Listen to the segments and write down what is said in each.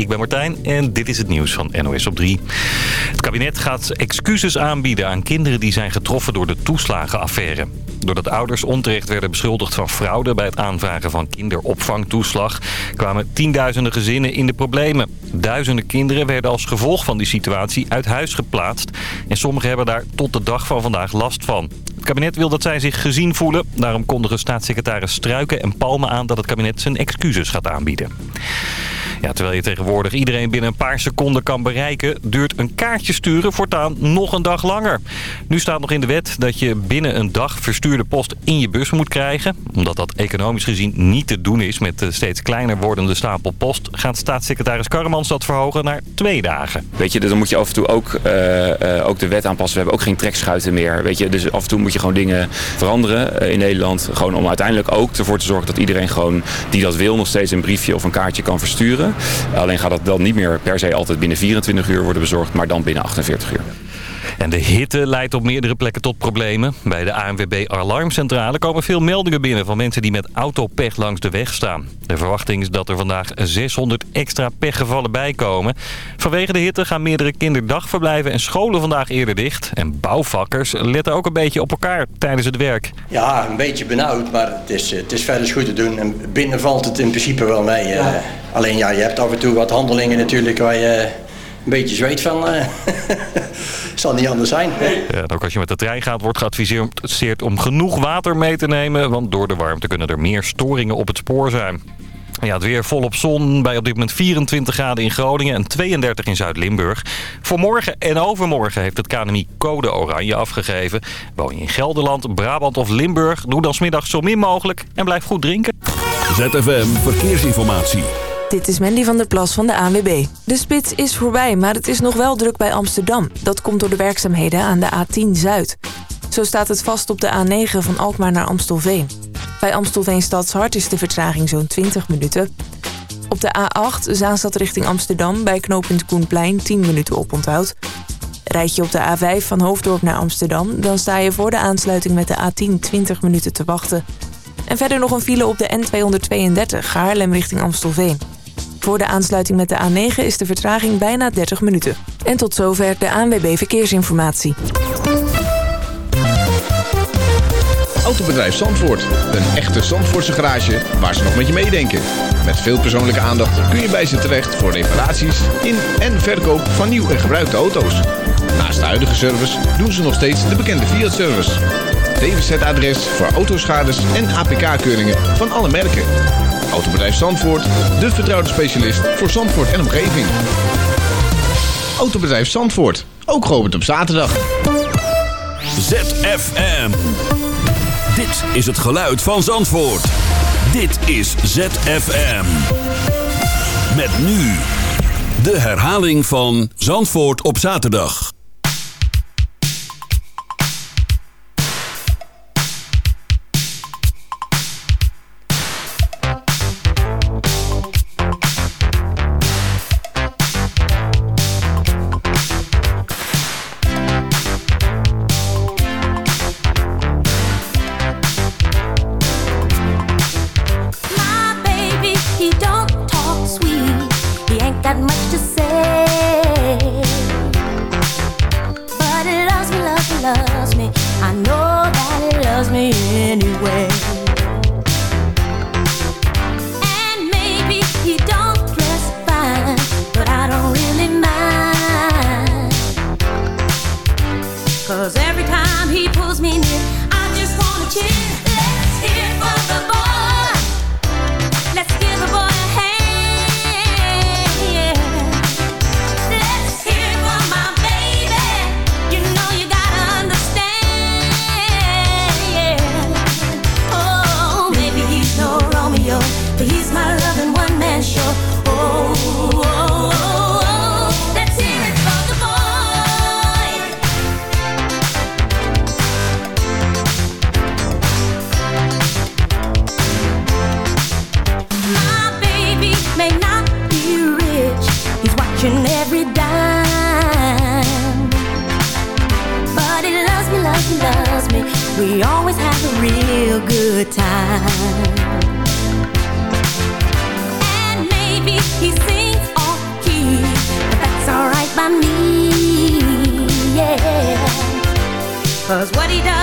ik ben Martijn en dit is het nieuws van NOS op 3. Het kabinet gaat excuses aanbieden aan kinderen die zijn getroffen door de toeslagenaffaire. Doordat ouders onterecht werden beschuldigd van fraude bij het aanvragen van kinderopvangtoeslag... kwamen tienduizenden gezinnen in de problemen. Duizenden kinderen werden als gevolg van die situatie uit huis geplaatst. En sommigen hebben daar tot de dag van vandaag last van. Het kabinet wil dat zij zich gezien voelen. Daarom kondigen staatssecretaris Struiken en Palmen aan dat het kabinet zijn excuses gaat aanbieden. Ja, terwijl je tegenwoordig iedereen binnen een paar seconden kan bereiken... duurt een kaartje sturen voortaan nog een dag langer. Nu staat nog in de wet dat je binnen een dag verstuurde post in je bus moet krijgen. Omdat dat economisch gezien niet te doen is met de steeds kleiner wordende stapel post... gaat staatssecretaris Karremans dat verhogen naar twee dagen. Weet je, dus dan moet je af en toe ook, uh, uh, ook de wet aanpassen. We hebben ook geen trekschuiten meer. Weet je, dus af en toe moet je gewoon dingen veranderen uh, in Nederland. Gewoon om uiteindelijk ook ervoor te zorgen dat iedereen gewoon die dat wil... nog steeds een briefje of een kaartje kan versturen. Alleen gaat dat dan niet meer per se altijd binnen 24 uur worden bezorgd, maar dan binnen 48 uur. En de hitte leidt op meerdere plekken tot problemen. Bij de ANWB Alarmcentrale komen veel meldingen binnen van mensen die met autopech langs de weg staan. De verwachting is dat er vandaag 600 extra pechgevallen bijkomen. Vanwege de hitte gaan meerdere kinderdagverblijven en scholen vandaag eerder dicht. En bouwvakkers letten ook een beetje op elkaar tijdens het werk. Ja, een beetje benauwd, maar het is, het is verder goed te doen. En binnen valt het in principe wel mee. Ja. Alleen ja, je hebt af en toe wat handelingen natuurlijk waar je een beetje zweet van. Uh, zal niet anders zijn. Ja, ook als je met de trein gaat, wordt geadviseerd om genoeg water mee te nemen. Want door de warmte kunnen er meer storingen op het spoor zijn. Ja, het weer volop zon bij op dit moment 24 graden in Groningen en 32 in Zuid-Limburg. Voor morgen en overmorgen heeft het KNMI code oranje afgegeven. Woon je in Gelderland, Brabant of Limburg, doe dan smiddag zo min mogelijk en blijf goed drinken. ZFM Verkeersinformatie. Dit is Mandy van der Plas van de ANWB. De spits is voorbij, maar het is nog wel druk bij Amsterdam. Dat komt door de werkzaamheden aan de A10 Zuid. Zo staat het vast op de A9 van Alkmaar naar Amstelveen. Bij Amstelveen Stadshart is de vertraging zo'n 20 minuten. Op de A8 Zaanstad richting Amsterdam bij knooppunt Koenplein 10 minuten oponthoud. Rijd je op de A5 van Hoofddorp naar Amsterdam... dan sta je voor de aansluiting met de A10 20 minuten te wachten. En verder nog een file op de N232 Haarlem richting Amstelveen. Voor de aansluiting met de A9 is de vertraging bijna 30 minuten. En tot zover de ANWB Verkeersinformatie. Autobedrijf Zandvoort. Een echte Zandvoortse garage waar ze nog met je meedenken. Met veel persoonlijke aandacht kun je bij ze terecht voor reparaties in en verkoop van nieuw en gebruikte auto's. Naast de huidige service doen ze nog steeds de bekende Fiat-service. DWZ-adres voor autoschades en APK-keuringen van alle merken. Autobedrijf Zandvoort, de vertrouwde specialist voor Zandvoort en omgeving. Autobedrijf Zandvoort, ook geopend op zaterdag. ZFM. Dit is het geluid van Zandvoort. Dit is ZFM. Met nu de herhaling van Zandvoort op zaterdag. that much to say. But it loves me, loves me, loves me. I know that it loves me anyway. Cause what he does,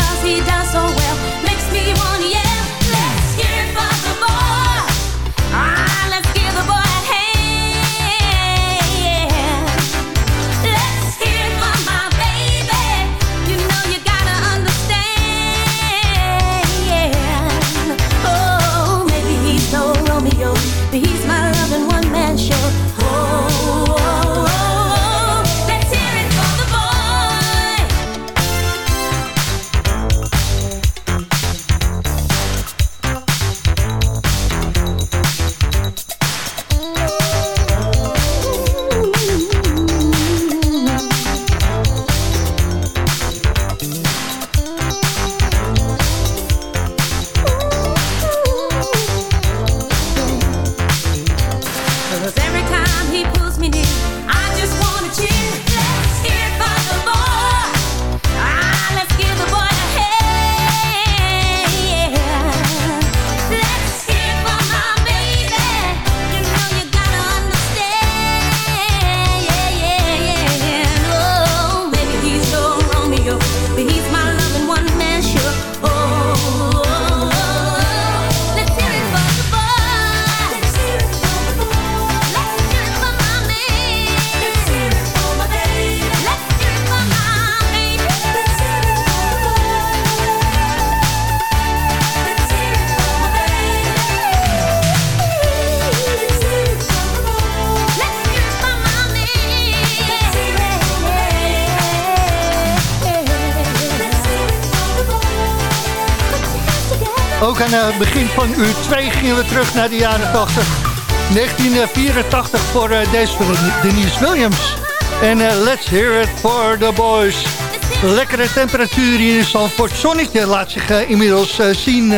van uur 2 gingen we terug naar de jaren 80. 1984 voor eh, deze van Denise Williams. En eh, let's hear it for the boys. Lekkere temperatuur hier in Zandvoort. Zonnetje laat zich eh, inmiddels zien,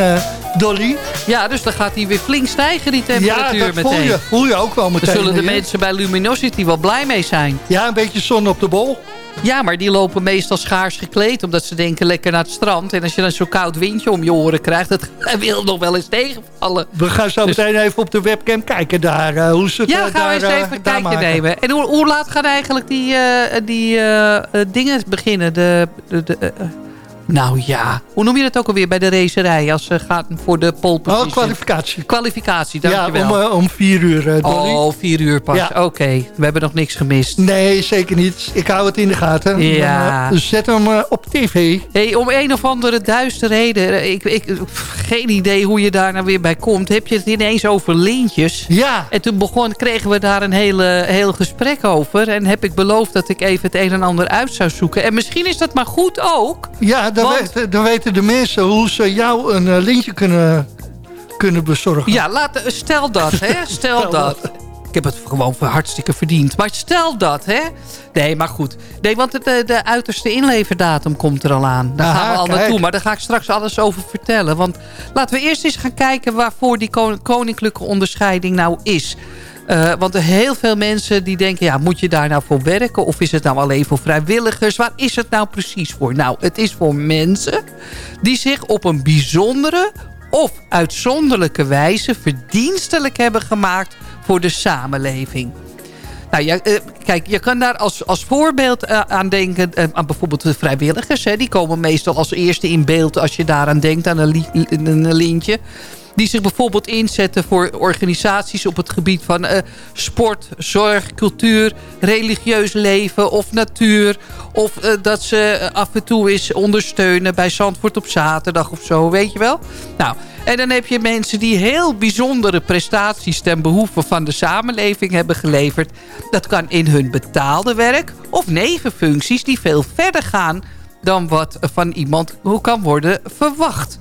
Dolly. Ja, dus dan gaat hij weer flink stijgen, die Ja, temperatuur dat meteen. voel je, voel je ook wel meteen. Daar zullen de mensen bij Luminosity wel blij mee zijn. Ja, een beetje zon op de bol. Ja, maar die lopen meestal schaars gekleed... omdat ze denken lekker naar het strand. En als je dan zo'n koud windje om je oren krijgt... dat wil nog wel eens tegenvallen. We gaan zo Dus- meteen even op de webcam kijken daar. eh, hoe ze het Ja, eh, gaan we daar, eens eh, even een daar kijkje maken. nemen. En hoe, hoe laat gaan eigenlijk die, die dingen beginnen? De, de, de, nou ja, hoe noem je dat ook alweer bij de racerij? Als ze gaat voor de pole Oh, kwalificatie. Kwalificatie, Ja, dankjewel. om, eh, om vier uur, eh, Dolly. oh, vier uur pas. Ja. Oké, we hebben nog niks gemist. Nee, zeker niet. Ik hou het in de gaten. Ja. Dan, eh, zet hem op tv. Hey, om een of andere duiste reden, ik, ik, pff, geen idee hoe je daar nou weer bij komt, heb je het ineens over lintjes. Ja, En toen begon, kregen we daar een hele, heel gesprek over. En heb ik beloofd dat ik even het een en ander uit zou zoeken. En misschien is dat maar goed ook. ja dan, Want- weten, dan weten de mensen hoe ze jou een eh, lintje kunnen, kunnen bezorgen. Ja, laat, stel dat, hè. Stel dat. Ik heb het gewoon voor hartstikke verdiend. Maar stel dat, hè. Nee, maar goed. Nee, want het, eh, de uiterste inleverdatum komt er al aan. Daar Aha, gaan we al kijk. naartoe. Maar daar ga ik straks alles over vertellen. Want laten we eerst eens gaan kijken... waarvoor die kon- koninklijke onderscheiding nou is. Eh, want heel veel mensen die denken... ja, moet je daar nou voor werken? Of is het nou alleen voor vrijwilligers? Waar is het nou precies voor? Nou, het is voor mensen... die zich op een bijzondere of uitzonderlijke wijze... verdienstelijk hebben gemaakt voor de samenleving. Nou, ja, eh, kijk, je kan daar als, als voorbeeld eh, aan denken... aan bijvoorbeeld de vrijwilligers. Hè, die komen meestal als eerste in beeld... als je daaraan denkt, aan een, een lintje. Die zich bijvoorbeeld inzetten voor organisaties... op het gebied van eh, sport, zorg, cultuur... religieus leven of natuur. Of eh, dat ze af en toe eens ondersteunen... bij Zandvoort op zaterdag of zo, weet je wel? Nou, en dan heb je mensen die heel bijzondere prestaties... ten behoeve van de samenleving hebben geleverd. Dat kan in hun betaalde werk of nevenfuncties... die veel verder gaan dan wat van iemand hoe kan worden verwacht.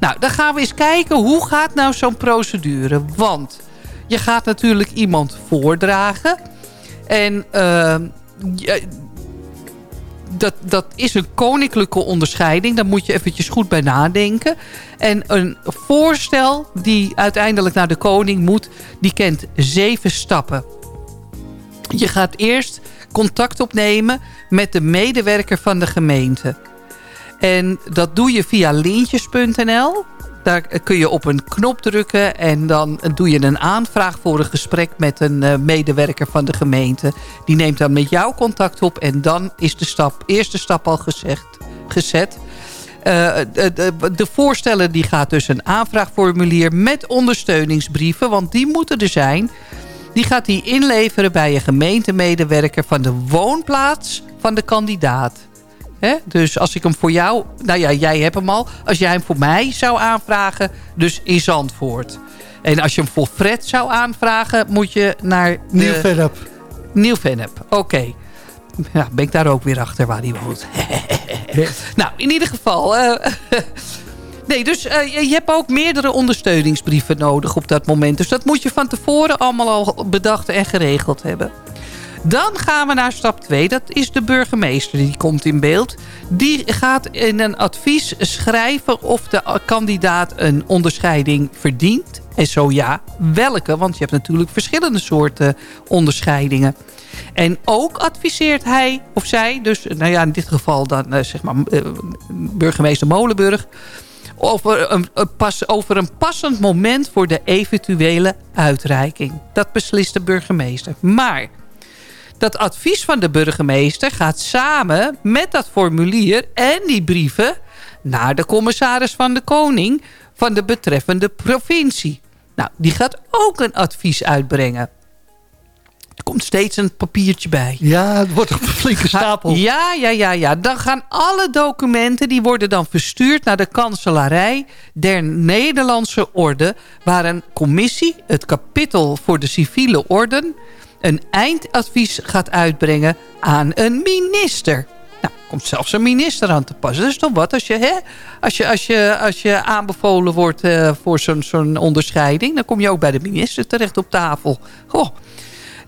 Nou, dan gaan we eens kijken hoe gaat nou zo'n procedure. Want je gaat natuurlijk iemand voordragen. En ehm, dat, dat is een koninklijke onderscheiding. Daar moet je eventjes goed bij nadenken. En een voorstel die uiteindelijk naar de koning moet... die kent zeven stappen. Je gaat eerst contact opnemen met de medewerker van de gemeente. En dat doe je via lintjes.nl. Daar kun je op een knop drukken en dan doe je een aanvraag voor een gesprek met een eh, medewerker van de gemeente. Die neemt dan met jou contact op en dan is de stap, eerste stap al gezegd, gezet. Eh, de, de, voorsteller die gaat dus een aanvraagformulier met ondersteuningsbrieven. Want die moeten er zijn. Die gaat hij inleveren bij een gemeentemedewerker van de woonplaats van de kandidaat. Hè? Dus als ik hem voor jou... Nou ja, jij hebt hem al. Als jij hem voor mij zou aanvragen, dus in Zandvoort. En als je hem voor Fred zou aanvragen, moet je naar... Nieuw-Vennep. Nieuw-Vennep, oké. Ja, ben ik daar ook weer achter waar hij woont. nou, in ieder geval... eh, nee, dus eh, je hebt ook meerdere ondersteuningsbrieven nodig op dat moment. Dus dat moet je van tevoren allemaal al bedacht en geregeld hebben. Dan gaan we naar stap 2. Dat is de burgemeester. Die komt in beeld. Die gaat in een advies schrijven of de kandidaat een onderscheiding verdient. En zo ja, welke? Want je hebt natuurlijk verschillende soorten onderscheidingen. En ook adviseert hij of zij, dus nou ja, in dit geval dan eh, zeg maar eh, burgemeester Molenburg... Een, een pas, over een passend moment voor de eventuele uitreiking. Dat beslist de burgemeester. Maar dat advies van de burgemeester gaat samen met dat formulier en die brieven naar de commissaris van de koning van de betreffende provincie. Nou, die gaat ook een advies uitbrengen. Er komt steeds een papiertje bij. Ja, het wordt een flinke stapel. Ja, ja, ja, ja. Dan gaan alle documenten, die worden dan verstuurd naar de kanselarij der Nederlandse Orde, waar een commissie, het kapittel voor de civiele orden, een eindadvies gaat uitbrengen aan een minister. Nou, komt zelfs een minister aan te passen. Dat is toch wat als je, hè, als je, als je, als je aanbevolen wordt eh, voor zo'n zo'n onderscheiding... dan kom je ook bij de minister terecht op tafel. Goh.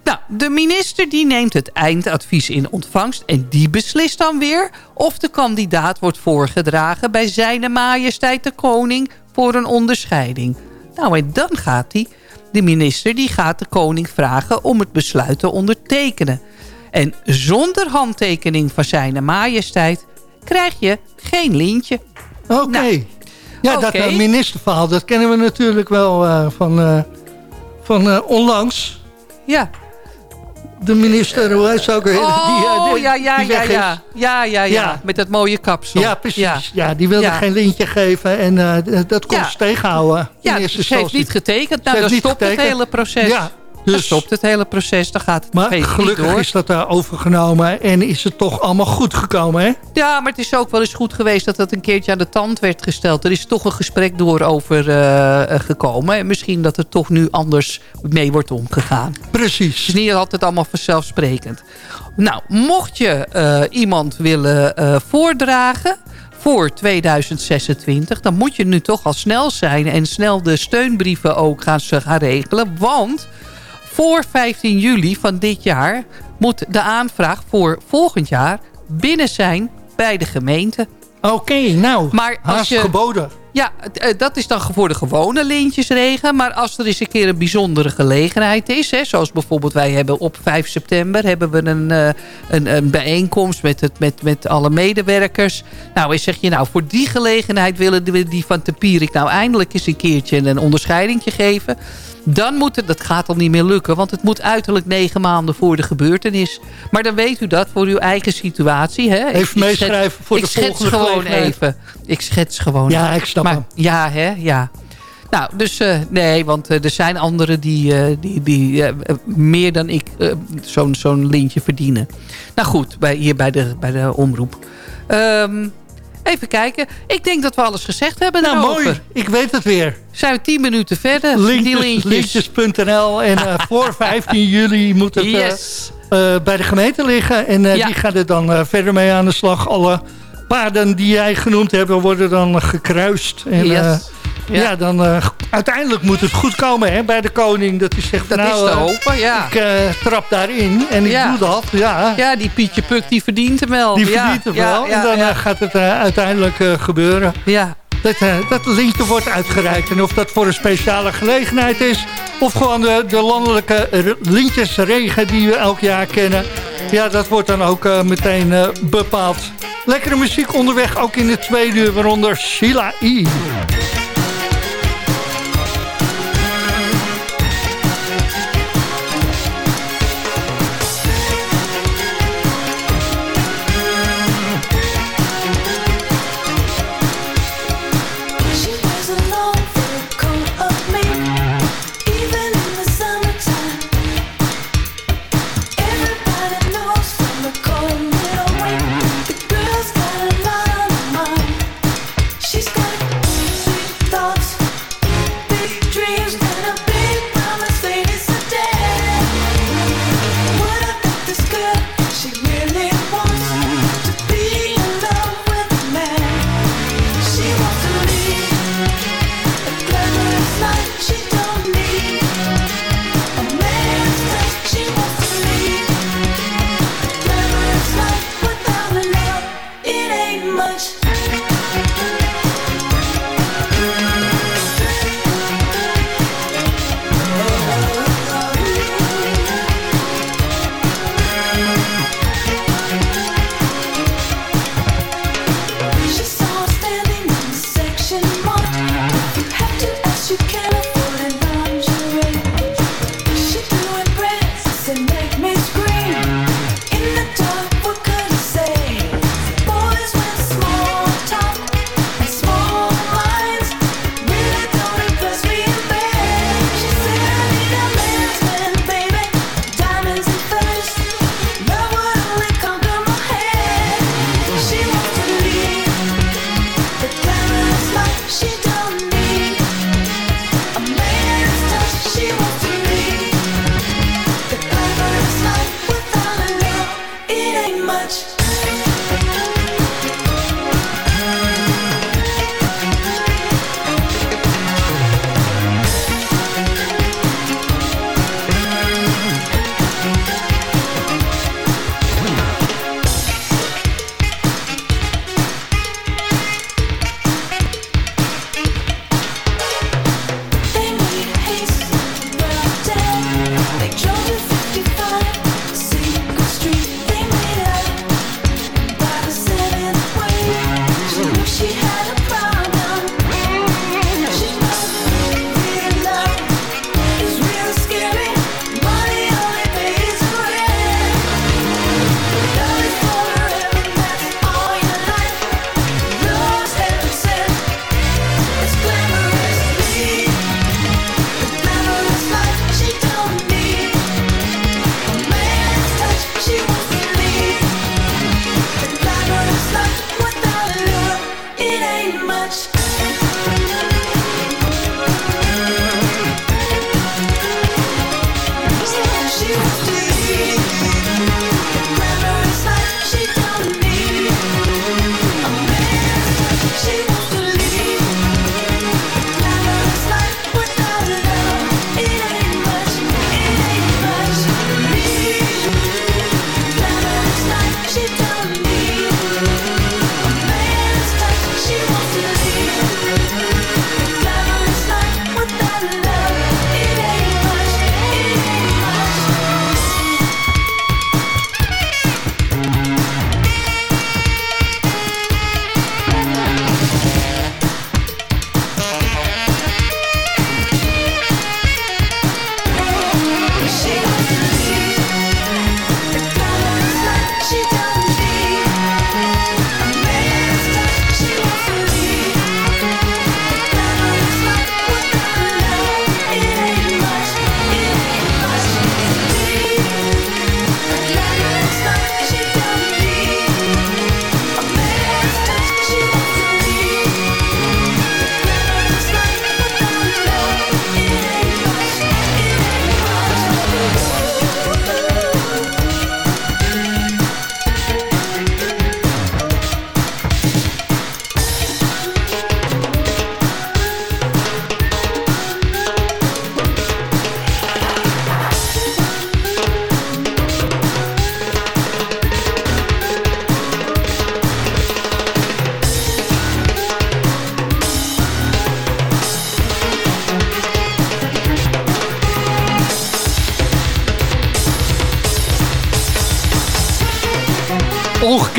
Nou, de minister die neemt het eindadvies in ontvangst... en die beslist dan weer of de kandidaat wordt voorgedragen... bij zijn majesteit de koning voor een onderscheiding. Nou, en dan gaat hij, de minister, die gaat de koning vragen... om het besluit te ondertekenen. En zonder handtekening van zijn majesteit... krijg je geen lintje. Oké. Nou, ja, dat eh, ministerverhaal, dat kennen we natuurlijk wel eh, van, eh, van onlangs. Ja. De minister, hoe heet ze ook weer? Oh, die, eh, die- ja, ja, die ja, ja, ja, ja. Met dat mooie kapsel. Ja, precies. Ja. Die wilde geen lintje geven en eh, dat kon ze tegenhouden. Ja, ze heeft niet getekend. Nou, dan stopt het hele proces. Ja, dus, stopt het hele proces. Dan gaat het maar gelukkig door. is dat daar overgenomen en is het toch allemaal goed gekomen, hè? Ja, maar het is ook wel eens goed geweest dat dat een keertje aan de tand werd gesteld. Er is toch een gesprek door over eh, eh, gekomen. En misschien dat er toch nu anders mee wordt omgegaan. Het Precies. is niet altijd allemaal vanzelfsprekend. Nou, mocht je eh, iemand willen voordragen voor 2026... dan moet je nu toch al snel zijn... en snel de steunbrieven ook gaan regelen. Want voor 15 juli van dit jaar... moet de aanvraag voor volgend jaar binnen zijn bij de gemeente. Oké, nou, Maar als haast je- geboden. Ja, eh, dat is dan voor de gewone lintjesregen. Maar als er eens een keer een bijzondere gelegenheid is... Hè, zoals bijvoorbeeld wij hebben op 5 september... hebben we een, eh, een, een bijeenkomst met, het, met, met alle medewerkers. Nou, en zeg je nou, voor die gelegenheid willen we die van Tempierik... nou eindelijk eens een keertje een onderscheidingje geven... Dan moet het, dat gaat al niet meer lukken, want het moet uiterlijk negen maanden voor de gebeurtenis. Maar dan weet u dat voor uw eigen situatie. Hè? Ik- Even meeschrijven voor de Ik schets volgende gewoon even. Ik schets gewoon Ja, ik snap maar, hem. Ja, hè, ja. Nou, dus eh, nee, want eh, er zijn anderen die, eh, die, die meer dan ik zo'n zo'n lintje verdienen. Nou goed, bij, hier bij de, bij de omroep. Ehm, even kijken. Ik denk dat we alles gezegd hebben Nou, daarover. mooi. Ik weet het weer. Zijn we tien minuten verder? lintjes.nl. En eh, voor 15 juli moet het eh, Yes. eh, bij de gemeente liggen. En Ja. die gaat er dan verder mee aan de slag. Alle paarden die jij genoemd hebt, worden dan gekruist. En, Yes. Ja. ja. dan eh, uiteindelijk moet het goed komen hè, bij de koning. Dat is zegt, Dat nou, is te eh, hopen, ja. ik eh, trap daarin en ik doe dat. Ja, Ja, die Pietje Puk, die verdient hem wel. die verdient ja, wel. En dan gaat het uiteindelijk gebeuren. ja. Dat, dat lintje wordt uitgereikt. En of dat voor een speciale gelegenheid is... of gewoon de, de landelijke lintjesregen die we elk jaar kennen... ja, dat wordt dan ook meteen bepaald. Lekkere muziek onderweg, ook in de tweede uur... waaronder Sheila E.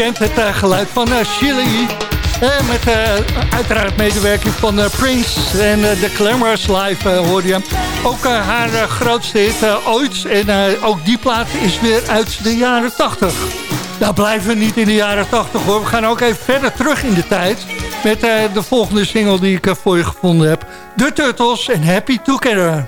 Ongekend het eh, geluid van uh, Chili. Eh, met eh, uiteraard medewerking van eh, Prince en eh, The Glamorous Live hoorde je. Ook eh, haar eh, grootste hit eh, ooit. En eh, ook die plaat is weer uit de jaren 80. Nou blijven we niet in de jaren 80 hoor. We gaan ook even verder terug in de tijd. Met eh, de volgende single die ik eh, voor je gevonden heb. The Turtles en Happy Together.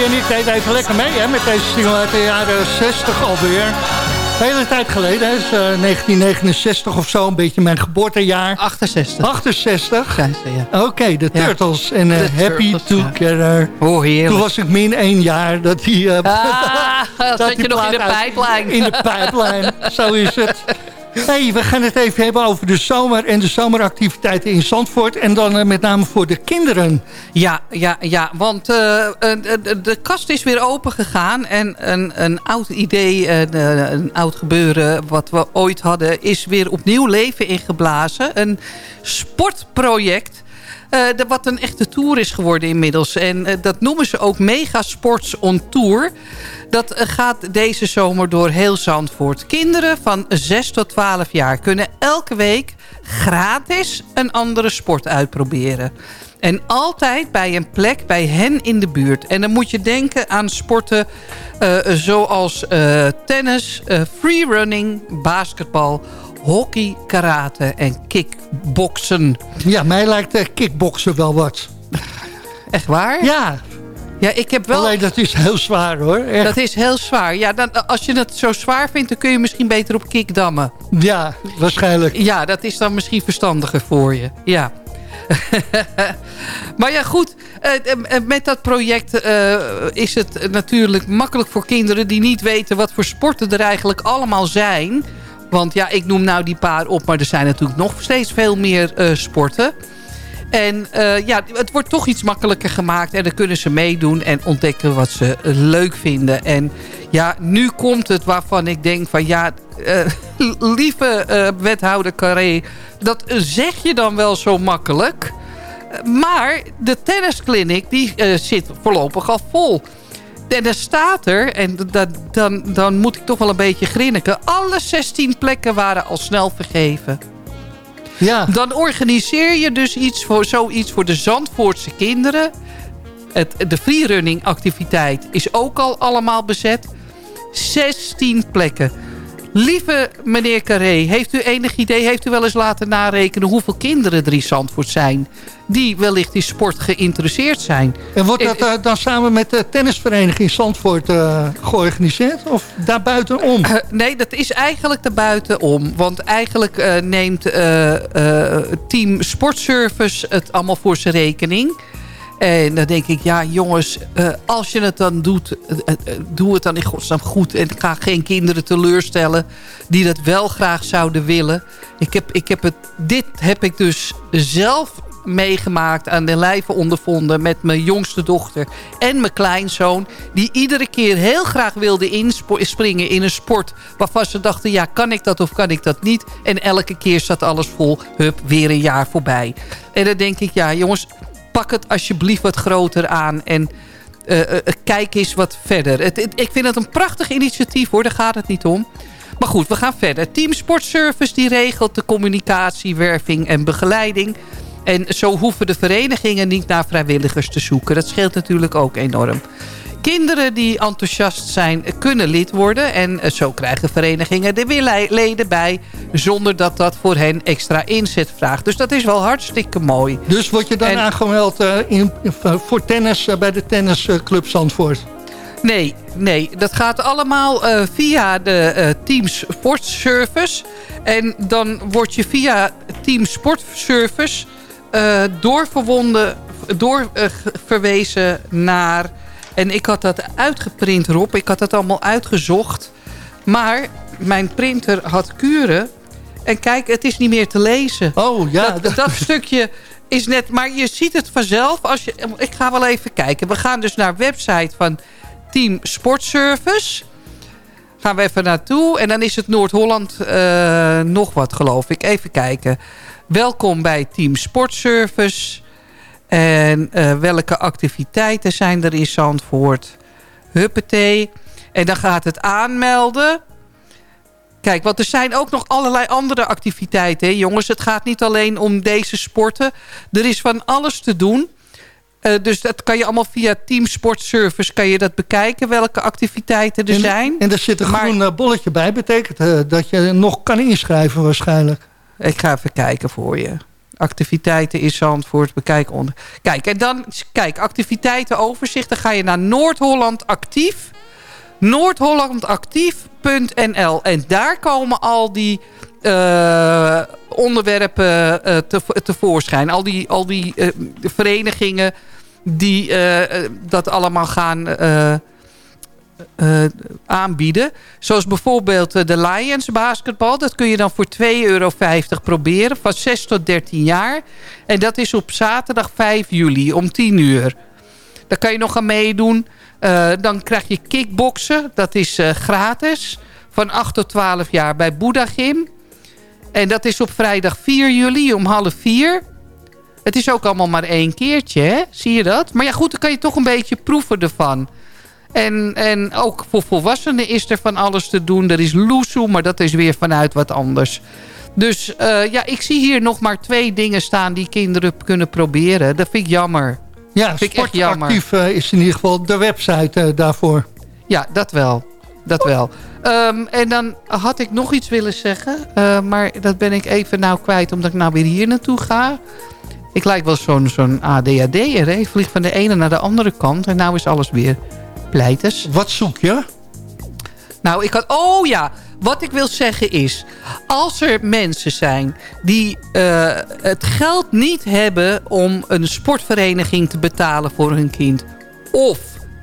Dolly en ik deden even lekker mee hè, met deze single uit de jaren 60 alweer. Hele tijd geleden, hè, is, eh, 1969 of zo, een beetje mijn geboortejaar. 68. 68? Zijn ze, ja. Oké, de Ja. Turtles en eh, De Happy Turtles, ja. Together. Oh, heerlijk. Toen was ik min één jaar dat die... eh, Ah, dat zat je nog in de pijplijn. In de pijplijn, zo is het. Hey, we gaan het even hebben over de zomer en de zomeractiviteiten in Zandvoort. En dan eh, met name voor de kinderen. Ja, ja, ja want eh, eh, de, kast is weer open gegaan. En een, een oud idee, een, een oud gebeuren wat we ooit hadden... is weer opnieuw leven ingeblazen. Een sportproject... eh, de- wat een echte tour is geworden inmiddels. En eh, dat noemen ze ook Megasports on Tour. Dat eh, gaat deze zomer door heel Zandvoort. Kinderen van 6 tot 12 jaar kunnen elke week gratis een andere sport uitproberen. En altijd bij een plek bij hen in de buurt. En dan moet je denken aan sporten zoals tennis, eh, freerunning, basketbal, hockey, karate en kickboksen. Ja, mij lijkt uh, kickboksen wel wat. Echt waar? Ja, Ja, ik heb wel... alleen dat is heel zwaar hoor. Echt. Dat is heel zwaar. Ja, dan, als je het zo zwaar vindt, dan kun je misschien beter op kickdammen. Ja, waarschijnlijk. Ja, dat is dan misschien verstandiger voor je. Ja. maar ja, goed. eh, eh, met dat project is het natuurlijk makkelijk voor kinderen... die niet weten wat voor sporten er eigenlijk allemaal zijn. Want ja, ik noem nou die paar op... maar er zijn natuurlijk nog steeds veel meer eh, sporten. En eh, ja, het wordt toch iets makkelijker gemaakt. En dan kunnen ze meedoen en ontdekken wat ze eh, leuk vinden. En ja, nu komt het waarvan ik denk van ja... lieve wethouder Carré, dat zeg je dan wel zo makkelijk. maar de tennisclinic die zit voorlopig al vol. En er staat er, en dat, dan, dan moet ik toch wel een beetje grinniken... alle 16 plekken waren al snel vergeven. Ja, Dan organiseer je dus iets voor, zoiets voor de Zandvoortse kinderen. Het, de freerunning activiteit is ook al allemaal bezet. 16 plekken. Lieve meneer Carré, heeft u enig idee, heeft u wel eens laten narekenen... hoeveel kinderen er in Zandvoort zijn... die wellicht in sport geïnteresseerd zijn? en wordt dat eh, dan samen met de tennisvereniging Zandvoort eh, georganiseerd? Of daarbuitenom? Eh, nee, dat is eigenlijk de buitenom. Want eigenlijk neemt team Sportservice het allemaal voor zijn rekening. En dan denk ik, ja jongens, eh, als je het dan doet, eh, eh, doe het dan in godsnaam goed. En ga geen kinderen teleurstellen die dat wel graag zouden willen. Ik heb, ik heb het, dit heb ik dus zelf meegemaakt, aan de lijve ondervonden... met mijn jongste dochter en mijn kleinzoon... die iedere keer heel graag wilden inspringen in een sport... waarvan ze dachten, ja, kan ik dat of kan ik dat niet? En elke keer zat alles vol, hup, weer een jaar voorbij. En dan denk ik, ja, jongens, pak het alsjeblieft wat groter aan... en eh, eh, kijk eens wat verder. Het- ik vind het een prachtig initiatief, hoor, daar gaat het niet om... Maar goed, we gaan verder. Team Sportservice die regelt de communicatie, werving en begeleiding. En zo hoeven de verenigingen niet naar vrijwilligers te zoeken. Dat scheelt natuurlijk ook enorm. Kinderen die enthousiast zijn kunnen lid worden. En eh, zo krijgen verenigingen er weer le- leden bij. Zonder dat dat voor hen extra inzet vraagt. Dus dat is wel hartstikke mooi. Dus word je dan En- aangemeld eh, in, voor tennis eh, bij de tennisclub Zandvoort? Nee, nee, dat gaat allemaal eh, via de eh, Team Sportservice. En dan word je via Team eh doorverwonden, doorverwezen naar... En ik had dat uitgeprint, Rob. Ik had dat allemaal uitgezocht. Maar mijn printer had kuren. En kijk, het is niet meer te lezen. Oh ja, dat, dat stukje is net... Maar je ziet het vanzelf. Als je, ik ga wel even kijken. We gaan dus naar de website van Team Sportservice. Gaan we even naartoe. En dan is het Noord-Holland eh, nog wat, geloof ik. Even kijken. Welkom bij Team Sportservice. En eh, welke activiteiten zijn er in Zandvoort? Huppatee. En dan gaat het aanmelden. Kijk, want er zijn ook nog allerlei andere activiteiten. Hè, jongens, het gaat niet alleen om deze sporten. Er is van alles te doen. Eh, dus dat kan je allemaal via Team Sportservice kan je dat bekijken. Welke activiteiten er en, zijn. En er zit een groen eh, bolletje bij. Betekent dat je nog kan inschrijven waarschijnlijk. Ik ga even kijken voor je. Activiteiten in Zandvoort, bekijk onder. Kijk, en dan, kijk, activiteiten overzicht. Dan ga je naar Noord-Holland actief. Noordhollandactief.nl En daar komen al die eh, onderwerpen eh, te, tevoorschijn. Al die, al die eh, verenigingen die dat allemaal gaan... eh, aanbieden. Zoals bijvoorbeeld eh, de Lions basketbal. Dat kun je dan voor 2,50 euro proberen. Van 6 tot 13 jaar. En dat is op zaterdag 5 juli om 10 uur. Daar kan je nog aan meedoen. Eh, dan krijg je kickboksen. Dat is eh, gratis. Van 8 tot 12 jaar bij Buddha Gym. En dat is op vrijdag 4 juli om half 4. Het is ook allemaal maar één keertje, hè? Zie je dat? Maar ja, goed, dan kan je toch een beetje proeven ervan. En, en ook voor volwassenen is er van alles te doen. Er is loesoe, maar dat is weer vanuit wat anders. Dus eh, ja, ik zie hier nog maar twee dingen staan die kinderen kunnen proberen. Dat vind ik jammer. Ja, Vind sportactief eh, is in ieder geval de website eh, daarvoor. Ja, dat wel. Dat wel. Ehm, en dan had ik nog iets willen zeggen. maar dat ben ik even nou kwijt omdat ik nou weer hier naartoe ga. Ik lijk wel zo'n zo'n ADHD'er. Ik vlieg van de ene naar de andere kant. En nou is alles weer pleiters. Wat zoek je? Nou, ik had... Oh ja, wat ik wil zeggen is... Als er mensen zijn die eh, het geld niet hebben... om een sportvereniging te betalen voor hun kind... of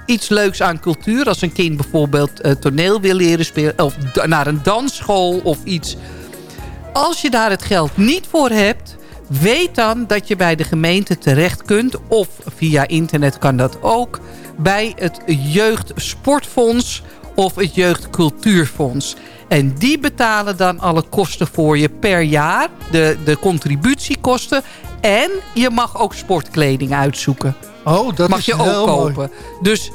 iets leuks aan cultuur... als een kind bijvoorbeeld eh, toneel wil leren spelen... of naar een dansschool of iets... Als je daar het geld niet voor hebt... weet dan dat je bij de gemeente terecht kunt... of via internet kan dat ook bij het Jeugdsportfonds of het Jeugdcultuurfonds. En die betalen dan alle kosten voor je per jaar. De, de contributiekosten. En je mag ook sportkleding uitzoeken. Oh, dat mag je ook kopen. Dus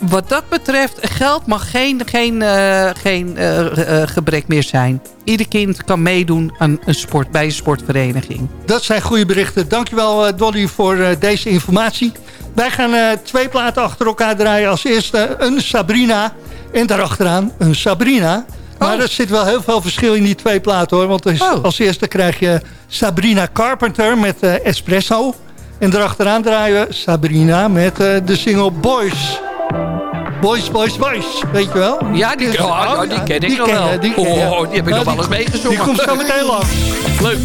wat dat betreft, geld mag geen, geen, eh, geen eh, eh, gebrek meer zijn. Ieder kind kan meedoen aan een sport, bij een sportvereniging. Dat zijn goede berichten. Dankjewel Dolly voor deze informatie. Wij gaan eh, twee platen achter elkaar draaien. Als eerste een Sabrina en daarachteraan een Sabrina. Maar oh. er zit wel heel veel verschil in die twee platen hoor. Want oh. als eerste krijg je Sabrina Carpenter met uh, Espresso. En daarachteraan draaien we Sabrina met eh, de single Boys. Boys, boys, boys. Weet je wel? Ja, die, ken, oh, die ken ik nog wel. Die, ken, oh, die heb ik nou, nog wel eens meegezongen. Die komt zo meteen langs. Leuk.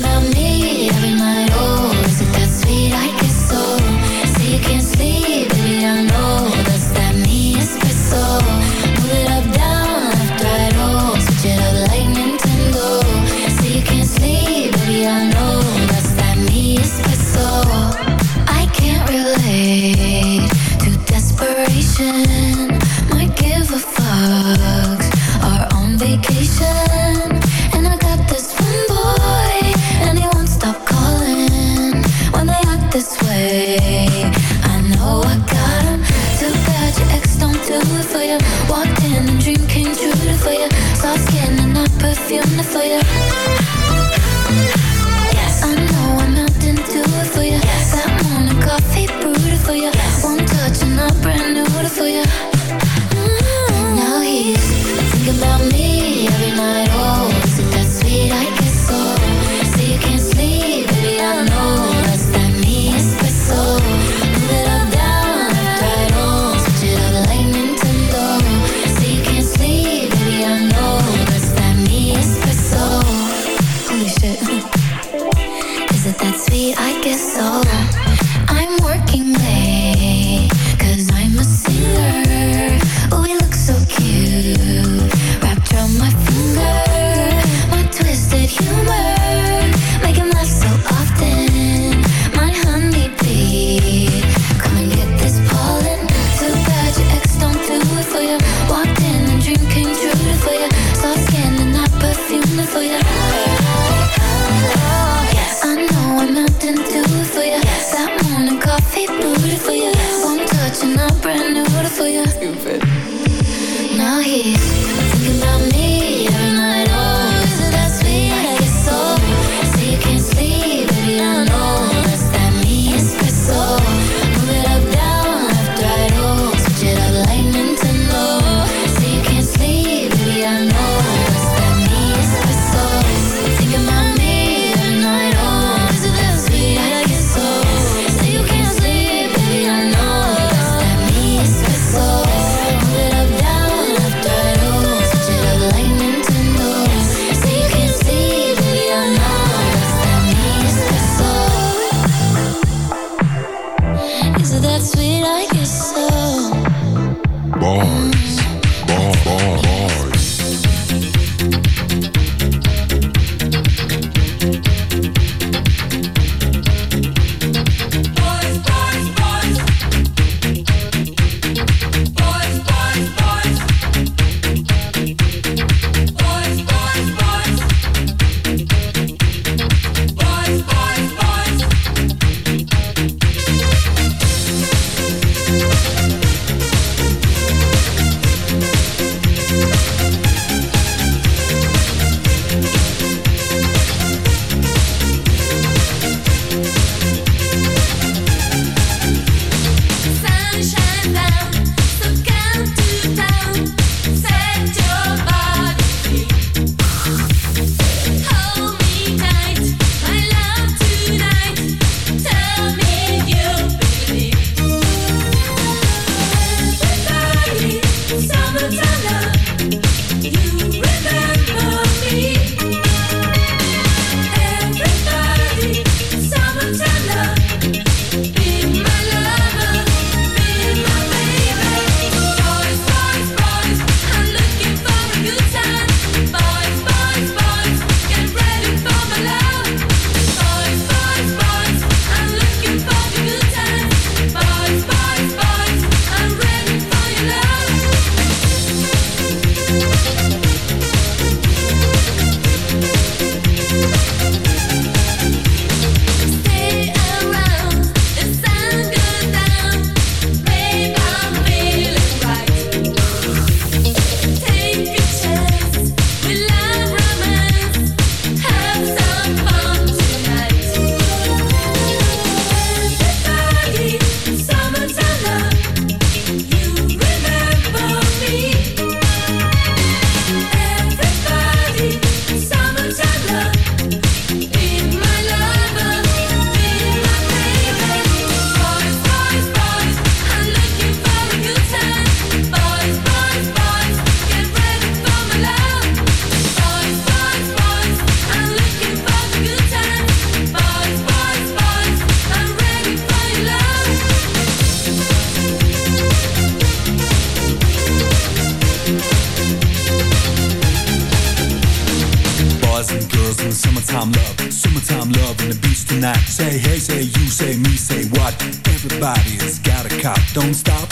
Not. Say hey, say you, say me, say what? Everybody's got a cop. Don't stop,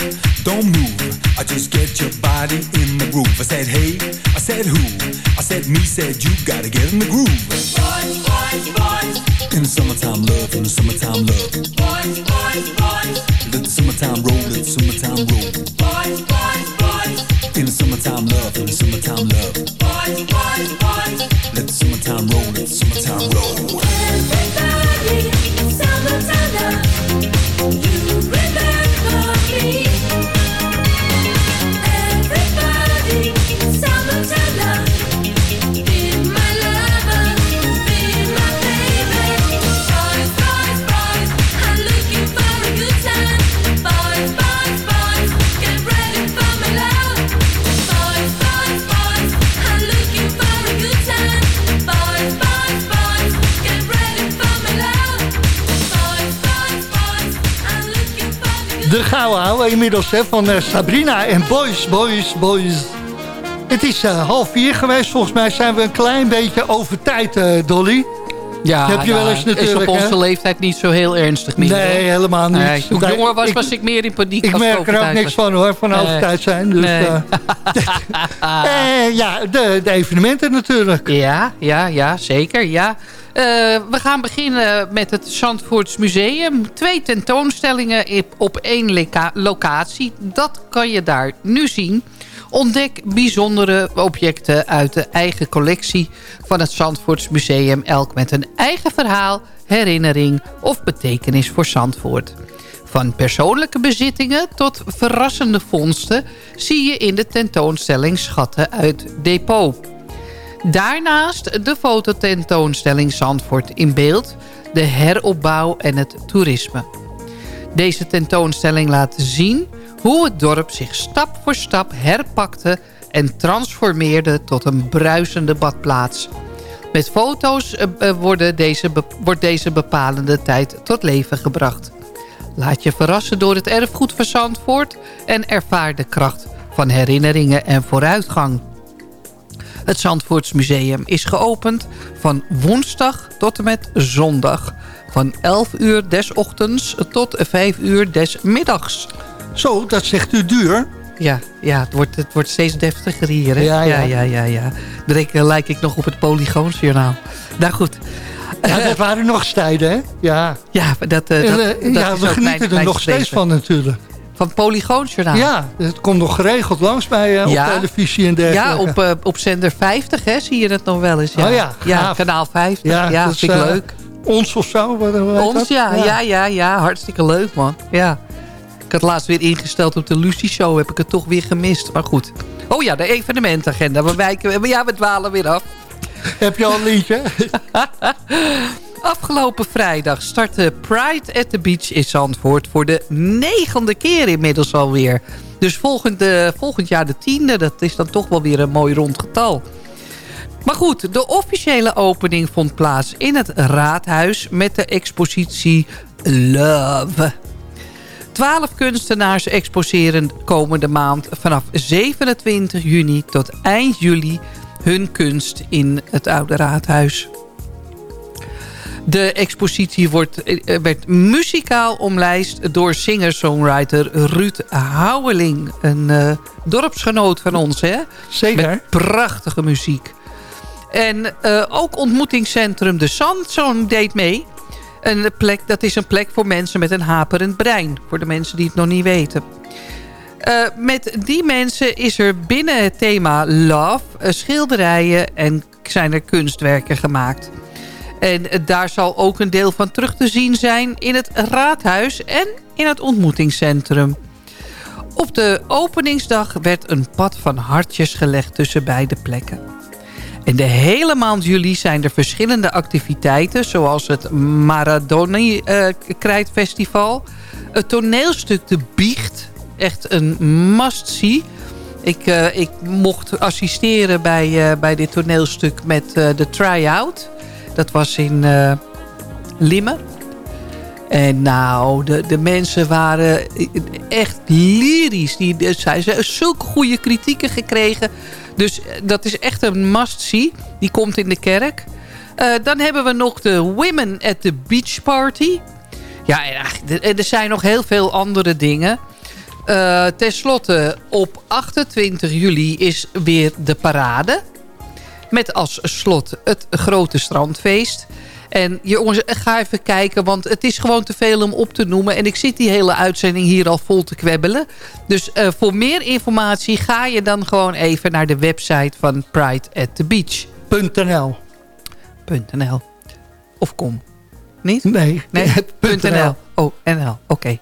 don't move. I just get your body in the groove. I said hey, I said who? I said me, said you. Gotta get in the groove. Boys, boys, boys. In the summertime love, in the summertime love. Boys, boys, boys. Let the summertime roll, let the summertime roll. Boys, boys, boys. In the summertime love, in the summertime love. Boys. Let the summertime roll, let the summertime roll. Everybody, gouden ouwe inmiddels hè, van eh, Sabrina en Boys, Boys, Boys. Het is eh, half vier geweest. Volgens mij zijn we een klein beetje over tijd, eh, Dolly. Ja, Heb je wel eens natuurlijk, is op hè? onze leeftijd niet zo heel ernstig meer. Nee, helemaal niet. Nee, toen ik jonger was, ik- was ik meer in paniek. Ik merk er ook niks was. van hoor, van Nee. over tijd zijn. Dus, Nee. eh, ja, de, de evenementen natuurlijk. Ja, ja, ja, zeker, ja. Eh, we gaan beginnen met het Zandvoorts Museum. Twee tentoonstellingen op- één loca- locatie. Dat kan je daar nu zien. Ontdek bijzondere objecten uit de eigen collectie van het Zandvoorts Museum. Elk met een eigen verhaal, herinnering of betekenis voor Zandvoort. Van persoonlijke bezittingen tot verrassende vondsten... zie je in de tentoonstelling Schatten uit Depot. Daarnaast de fototentoonstelling Zandvoort in beeld... de heropbouw en het toerisme. Deze tentoonstelling laat zien hoe het dorp zich stap voor stap herpakte... en transformeerde tot een bruisende badplaats. Met foto's eh, eh, worden deze, wordt deze bepalende tijd tot leven gebracht. Laat je verrassen door het erfgoed van Zandvoort... en ervaar de kracht van herinneringen en vooruitgang. Het Zandvoortsmuseum is geopend van woensdag tot en met zondag. Van 11 uur des ochtends tot 5 uur des middags. Zo, dat zegt u duur. Ja, ja het, wordt, het wordt steeds deftiger hier. Hè? Ja, ja. ja, ja, ja, eh, lijk ik nog op het Polygoonsjournaal. Nou goed. Ja, dat waren nog tijden, hè? Ja, Ja, dat, eh, En, eh, dat ja we genieten mijn- er mijn nog steeds van natuurlijk. Van het Polygoonsjournaal. Ja, het komt nog geregeld langs bij Ja. op televisie en Ja, dergelijke. op, eh, op zender 50 hè, zie je het nog wel eens. Ja, Oh ja, ja kanaal 50. Ja, dat is, ik eh, leuk. Ons of zo? Ons, ja, ja, ja, ja. Hartstikke leuk, man. Ja. Ik had laatst weer ingesteld op de Lucy Show. Heb ik het toch weer gemist. Maar goed. Oh ja, de evenementagenda. We wijken, ja, we dwalen weer af. Heb je al een liedje? Afgelopen vrijdag startte Pride at the Beach in Zandvoort... voor de negende keer inmiddels alweer. Dus volgend, eh, volgend jaar de tiende. Dat is dan toch wel weer een mooi rond getal. Maar goed, de officiële opening vond plaats in het Raadhuis... met de expositie Love. Twaalf kunstenaars exposeren komende maand vanaf 27 juni tot eind juli hun kunst in het Oude Raadhuis. De expositie wordt, eh, werd muzikaal omlijst door singer-songwriter Ruud Houweling. Een eh, dorpsgenoot van ons, hè? Zeker. Met prachtige muziek. En eh, ook ontmoetingscentrum De Sandzone deed mee. Een plek, dat is een plek voor mensen met een haperend brein. Voor de mensen die het nog niet weten. Eh, met die mensen is er binnen het thema love eh, schilderijen en zijn er kunstwerken gemaakt. En eh, daar zal ook een deel van terug te zien zijn in het raadhuis en in het ontmoetingscentrum. Op de openingsdag werd een pad van hartjes gelegd tussen beide plekken. En de hele maand juli zijn er verschillende activiteiten... zoals het Maradoni eh het toneelstuk De Biecht, echt een must-see... Ik, eh, ik mocht assisteren bij, bij dit toneelstuk met de try-out. Dat was in eh Limmen. En nou, de, de mensen waren echt lyrisch. Die, zij ze zulke goede kritieken gekregen. Dus eh, dat is echt een must-see. Die komt in de kerk. Eh, dan hebben we nog de Women at the Beach Party. Ja, er- zijn nog heel veel andere dingen. Ten slotte, op 28 juli is weer de parade. Met als slot het grote strandfeest. En jongens, ga even kijken, want het is gewoon te veel om op te noemen. En ik zit die hele uitzending hier al vol te kwebbelen. Dus eh, voor meer informatie ga je dan gewoon even naar de website van Pride at the Beach. .nl. .nl. Of kom. Niet? Nee. Nee, .nl. Oh, NL. Oké.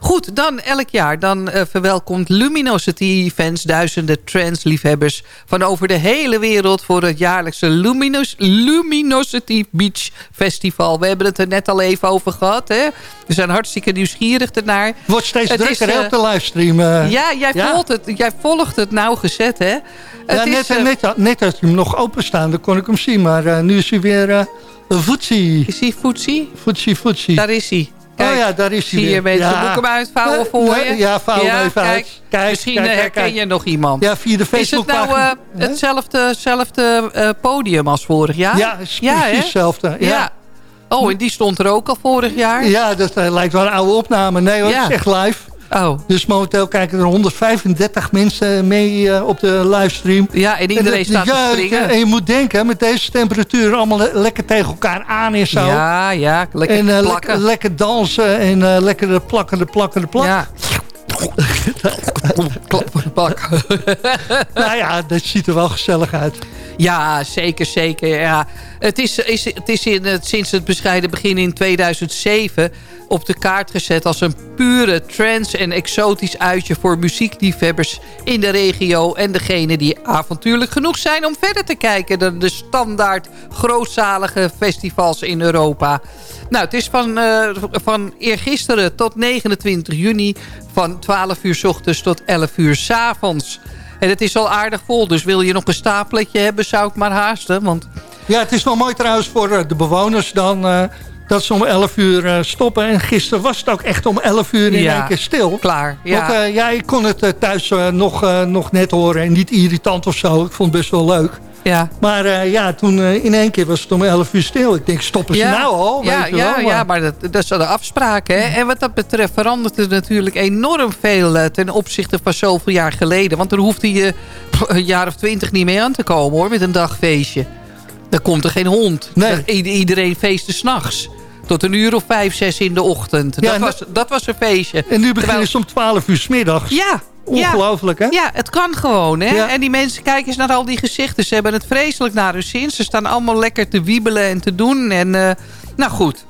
Goed, dan elk jaar dan eh, verwelkomt Luminosity Events duizenden transliefhebbers van over de hele wereld voor het jaarlijkse Luminos Luminosity Beach Festival. We hebben het er net al even over gehad. Hè? We zijn hartstikke nieuwsgierig ernaar. Wordt steeds Het drukker is, eh, op de livestream. eh. Ja, jij, Ja. Volgt het, jij volgt het nauwgezet, hè? Het is, net, eh, net, net had hij hem nog openstaan, dan kon ik hem zien. Maar nu is hij weer voetsie. Is hij voetsie. Daar is hij. Oh ja, daar is hij Zie je mensen, ja. hem uitvouwen voor je? Ja, vouw hem even kijk, uit. Kijk, Misschien kijk, eh, herken kijk. je nog iemand. Ja, via de Is het Facebookpagina. nou eh, hetzelfde, hetzelfde eh, podium als vorig jaar? Ja, is Ja, precies hè? hetzelfde. Ja. Ja. Oh, en die stond er ook al vorig jaar? Ja, dat lijkt wel een oude opname. Nee hoor, Ja. het is echt live. Oh. Dus momenteel kijken er 135 mensen mee eh, op de livestream. Ja, en iedereen dat- staat te springen. En je moet denken, met deze temperatuur allemaal le- lekker tegen elkaar aan en zo. Ja, ja, lekker en eh, plakken. lekker, lekker dansen en eh, lekker de plakkende, plakkende plak. Ja. Klap voor de bak. nou ja, dat ziet er wel gezellig uit. Ja, zeker, zeker. Ja. Het is, is, het is in, het- sinds het bescheiden begin in 2007 op de kaart gezet... als een pure trance- en exotisch uitje voor muziekliefhebbers in de regio... en degenen die avontuurlijk genoeg zijn om verder te kijken... dan de standaard grootzalige festivals in Europa. Nou, het is van, eh van eergisteren tot 29 juni... van 12 uur s ochtends tot 11 uur s avonds... En het is al aardig vol, dus wil je nog een stapeletje hebben, zou ik maar haasten. Want Ja, het is wel mooi trouwens voor eh, de bewoners dan... eh, dat ze om 11 uur eh, stoppen. En gisteren was het ook echt om 11 uur in Ja, één keer stil. klaar. Ja. Want eh, ja, ik kon het eh, thuis nog, nog net horen. En niet irritant of zo. Ik vond het best wel leuk. ja. Maar ja, toen in één keer was het om 11 uur stil. Ik denk, stoppen ze nou al? Ja, weet ja, wel, ja, maar dat, dat zijn de afspraken. Hè? En wat dat betreft verandert er natuurlijk enorm veel ten opzichte van zoveel jaar geleden. Want er hoefde je een jaar of twintig niet mee aan te komen hoor, met een dagfeestje. Dan komt er geen hond. Nee. Iedereen feestte s'nachts. Tot een uur of vijf, zes in de ochtend. Ja, dat, was, dat was een feestje. En nu beginnen ze om 12 uur 's middags. Ja, Ongelooflijk, hè? Ja, het kan gewoon. Hè? Ja. En die mensen kijken eens naar al die gezichten. Ze hebben het vreselijk naar hun zin. Ze staan allemaal lekker te wiebelen en te doen. En eh, nou goed.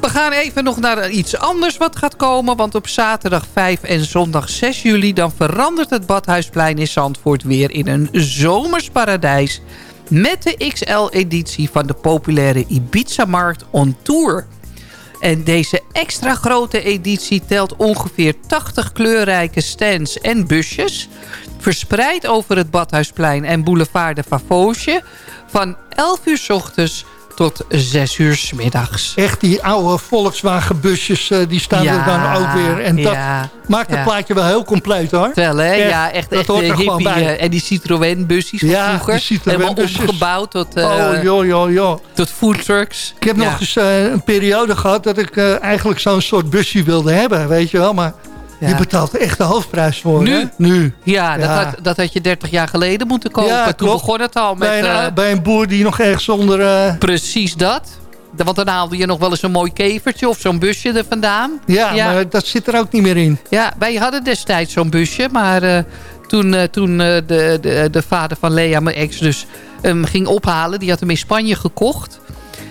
We gaan even nog naar iets anders wat gaat komen. Want op zaterdag 5 en zondag 6 juli... dan verandert het Badhuisplein in Zandvoort weer in een zomers paradijs. Met de XL-editie van de populaire Ibiza-markt On Tour. En deze extra grote editie telt ongeveer 80 kleurrijke stands en busjes... verspreid over het Badhuisplein en boulevard de Favosje... van 11 uur 's ochtends tot 6 uur 's middags. Echt die oude Volkswagen-busjes, eh, die staan Ja, er dan ook weer. En dat ja, maakt het ja. plaatje wel heel compleet, hoor. Wel, hè? Echt, ja, echt, dat echt hoort eh, er gewoon hippie. bij. eh, En die Citroën-busjes van Ja, vroeger. die Citroën-busjes. Helemaal omgebouwd tot, eh oh, joh, joh, joh. tot foodtrucks. Ik heb nog eens een periode gehad dat ik eigenlijk zo'n soort busje wilde hebben, weet je wel. Maar. Je betaalt echt de hoofdprijs voor, Nu? hè? Nu. Ja, dat, Ja. Had, dat had je 30 jaar geleden moeten kopen. Ja, Toen klopt. begon het al met... bij, een, eh, bij een boer die nog ergens zonder... eh, Precies dat. Want dan haalde je nog wel eens een mooi kevertje of zo'n busje er vandaan. ja, ja. maar dat zit er ook niet meer in. Ja, wij hadden destijds zo'n busje. Maar eh, toen, eh, toen eh, de, de, de vader van Lea, mijn ex, dus hem ging ophalen. Die had hem in Spanje gekocht.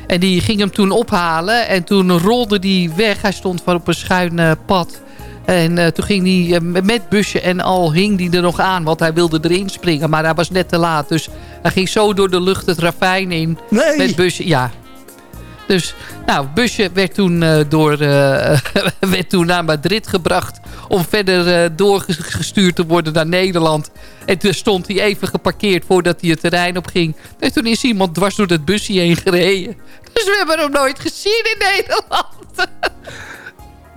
En die ging hem toen ophalen. En toen rolde die weg. Hij stond van op een schuin eh, pad. En eh, toen ging hij eh, met busje en al hing hij er nog aan. Want hij wilde erin springen. Maar hij was net te laat. Dus hij ging zo door de lucht het ravijn in. Nee. Met busje, ja. Dus, nou, busje werd toen, eh, door, werd toen naar Madrid gebracht... om verder doorgestuurd te worden naar Nederland. En toen stond hij even geparkeerd voordat hij het terrein op ging. En toen is iemand dwars door dat busje heen gereden. Dus we hebben hem nooit gezien in Nederland.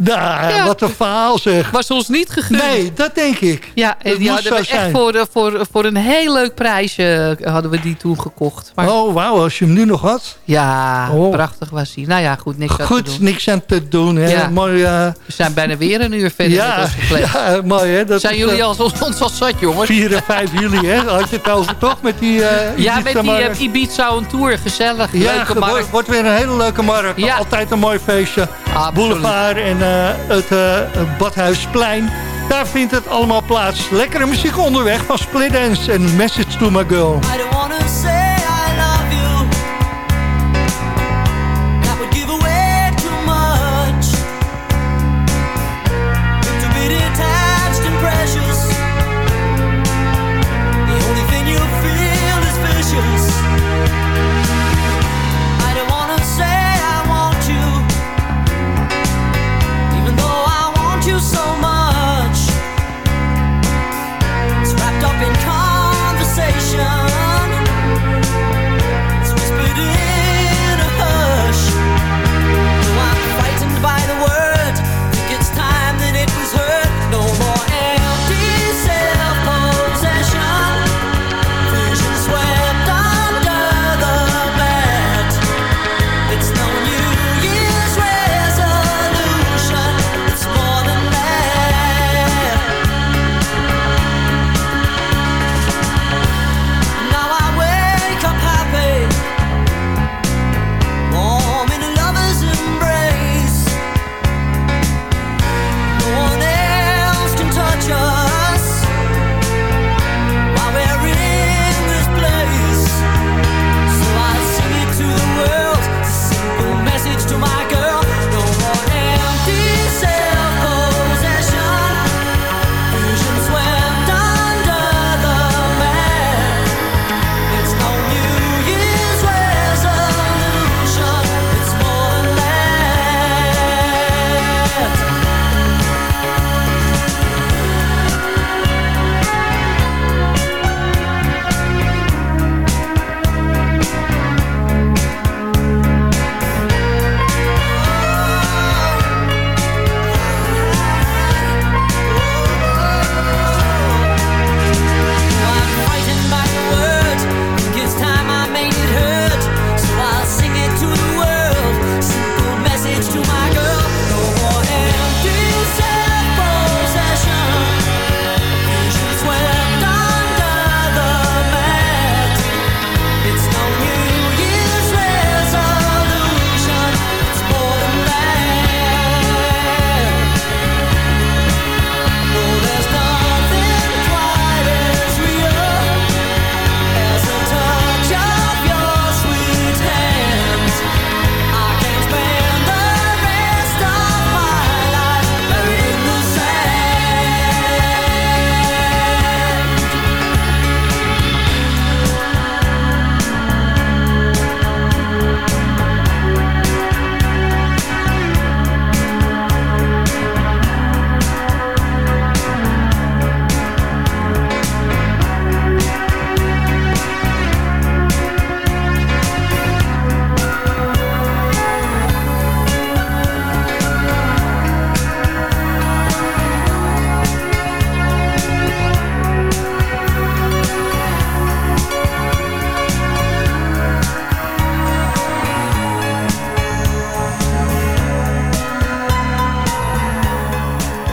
Ja. wat een verhaal zeg. Was ons niet gegund. Nee, dat denk ik. Ja, en Dat die hadden we zijn. echt voor, voor, voor een heel leuk prijsje eh, hadden we die toen gekocht. Maar Oh, wauw, als je hem nu nog had. ja, Oh. prachtig was hij. Nou ja, goed, niks aan te Goed, doen. niks aan te doen. Hè. Ja. Mooi, eh, We zijn bijna weer een uur verder ja, ja, mooi hè. Dat Zijn jullie eh, als, ons al zat, jongens? 4 en 5 juli, hè? Had je het over toch met die eh Ja, met die uh, Ibiza on tour. Gezellig, Ja, leuke markt. wordt, wordt weer een hele leuke markt. Altijd een mooi feestje. Absoluut. Boulevard en het eh, Badhuisplein. Daar vindt het allemaal plaats. Lekkere muziek onderweg van Split Dance en Message to My Girl.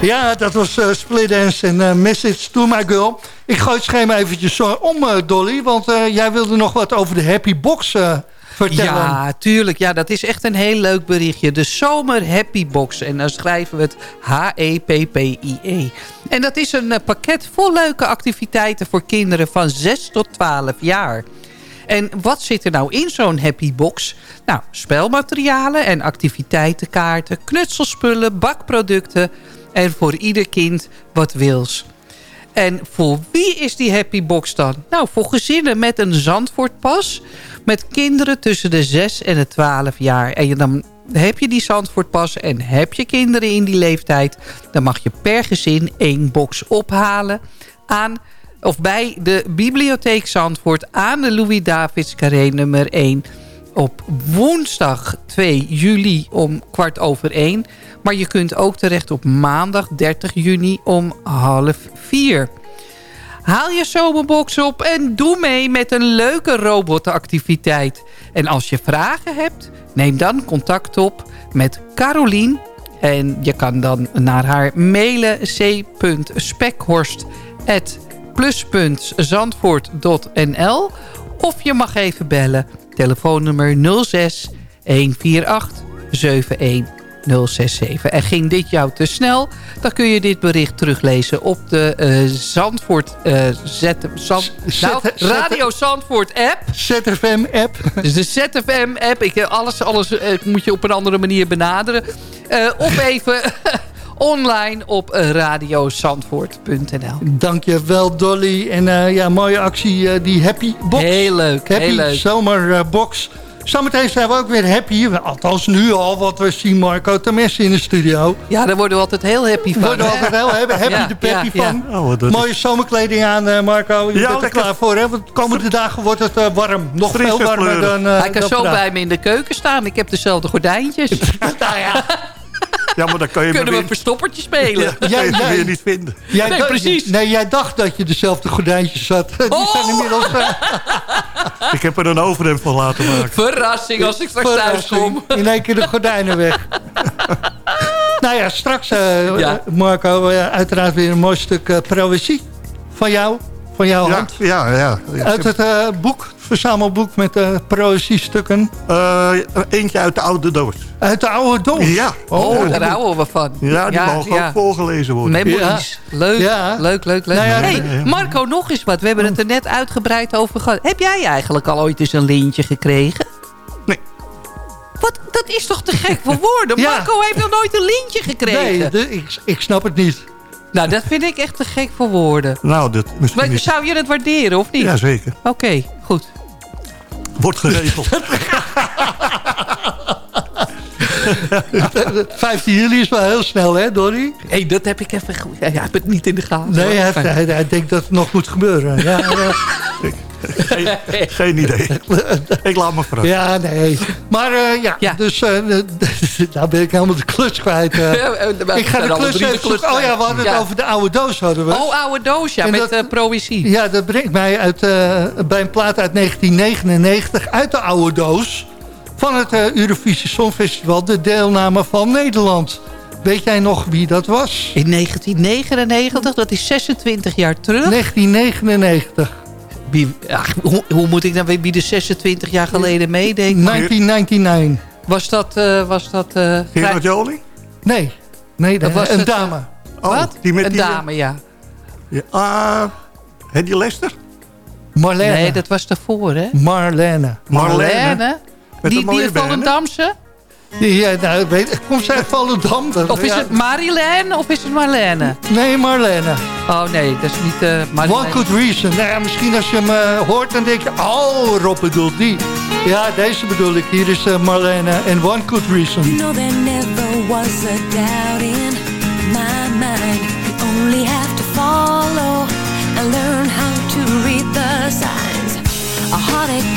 Ja, dat was eh Split Dance en eh, Message to My Girl. Ik gooi het schema eventjes zo om, eh, Dolly. Want eh, jij wilde nog wat over de Happy Box eh, vertellen. Ja, tuurlijk. Ja, dat is echt een heel leuk berichtje. De Zomer Happy Box. En dan schrijven we het H-E-P-P-I-E. En dat is een eh, pakket vol leuke activiteiten voor kinderen van 6 tot 12 jaar. En wat zit er nou in zo'n happy box? Nou, spelmaterialen en activiteitenkaarten, knutselspullen, bakproducten... en voor ieder kind wat wils. En voor wie is die happy box dan? Nou, voor gezinnen met een Zandvoortpas... met kinderen tussen de 6 en de 12 jaar. En dan heb je die Zandvoortpas en heb je kinderen in die leeftijd... dan mag je per gezin één box ophalen aan of bij de Bibliotheek Zandvoort aan de Louis Davids Carré nummer 1 op woensdag 2 juli om kwart over 1. Maar je kunt ook terecht op maandag 30 juni om half 4. Haal je zomerbox op en doe mee met een leuke robotactiviteit. En als je vragen hebt, neem dan contact op met Carolien. En je kan dan naar haar mailen c.spekhorst.plus.zandvoort.nl Of je mag even bellen. Telefoonnummer 06 148 71 067. En ging dit jou te snel, dan kun je dit bericht teruglezen op de eh, Zandvoort eh, zet, Zand, nou, Radio Zandvoort app. ZFM app. Dus de ZFM app. Ik, eh, alles alles moet je op een andere manier benaderen. Eh, of even online op eh, radiozandvoort.nl. Dankjewel Dolly. En eh, ja, mooie actie, eh, die Happy Box. Heel leuk, Happy heel leuk. Zomerbox. Zometeen zijn we ook weer happy. Althans nu al, want we zien Marco Temes in de studio. Ja, daar worden we altijd heel happy van. We worden hè? altijd heel happy, happy Ja, de peppy ja, van. ja. Oh, Mooie zomerkleding aan, eh, Marco. Je Ja, bent er klaar voor, hè? Want de komende dagen wordt het eh, warm. Nog Frisse veel warmer kleuren. dan, eh, Hij kan dan zo vandaag. bij me in de keuken staan. Ik heb dezelfde gordijntjes. Nou ja, Ja, maar dan kan je Kunnen we weer, verstoppertje spelen? ja, kan je weer niet vinden. jij Nee, precies. Nee, jij dacht dat je dezelfde gordijntjes had. Die Oh! zijn inmiddels... eh, Ik heb er een overhemd van laten maken. Verrassing als ik straks thuis kom. In één keer de gordijnen weg. nou ja, straks, eh, Ja. Marco, eh, uiteraard weer een mooi stuk eh proëzie van jou. Van jouw Ja, hand. ja, ja. Uit het eh, boek, verzamelboek met eh proëziestukken. Eh, eentje uit de oude doos. Uit de oude doos. Ja. Oh, ja. daar houden we van. Ja, die mogen ook voorgelezen worden. Memories. Leuk, Ja. leuk, leuk, leuk. Nou ja, hey, ja, ja. Marco, nog eens wat. We hebben het er net uitgebreid over gehad. Heb jij eigenlijk al ooit eens een lintje gekregen? Nee. Wat? Dat is toch te gek voor woorden? Ja. Marco heeft nog nooit een lintje gekregen. Nee, de- ik, ik snap het niet. Nou, dat vind ik echt te gek voor woorden. Nou, dat misschien Maar zou je het waarderen, of niet? Jazeker. Oké, goed. Wordt geregeld. 15 juli is wel heel snel, hè, Dolly? hey, dat heb ik even goed. Ja, ik heb het niet in de gaten. Nee, hij, hij, hij denkt dat het nog moet gebeuren. Ja, ja. geen, geen idee. Ik laat me vragen. Ja, nee. Maar eh, ja, Ja. dus eh, daar ben ik helemaal de klus kwijt. eh. Ik ga de klus de even zoeken. Oh ja, we hadden Ja. het over de oude doos, hadden we. Oh, oude doos, ja, En met dat- eh proëzie. Ja, dat brengt mij uit, eh, bij een plaat uit 1999 uit de oude doos... van het eh, Eurovisie Songfestival, de deelname van Nederland. Weet jij nog wie dat was? In 1999, dat is 26 jaar terug. 1999. Wie, ja, hoe, hoe moet ik dan weer wie de 26 jaar geleden meedenken? 1999. Was dat... eh was dat eh, Gerard Joling? Nee, nee Dat was een het, dame. Oh, Wat? die met een die... dame, ja. Ja, ah, Hedy Lester? Marlene. Nee, dat was daarvoor, hè? Marlene. Marlene. Met Die, die. Volendamse? Ja, nou, ik weet, komt zij uit Volendam? Of is ja. het Marilène of is het Marlene? Nee, Marlene. Oh nee, dat is niet uh, Marlene. One Good Reason. Nou ja, misschien als je hem eh, hoort, dan denk je... Oh, Rob bedoelt die. Ja, deze bedoel ik. Hier is eh, Marlene en One Good Reason. You know there never was a doubt in my mind. You only have to follow and learn how to read the signs. A heartache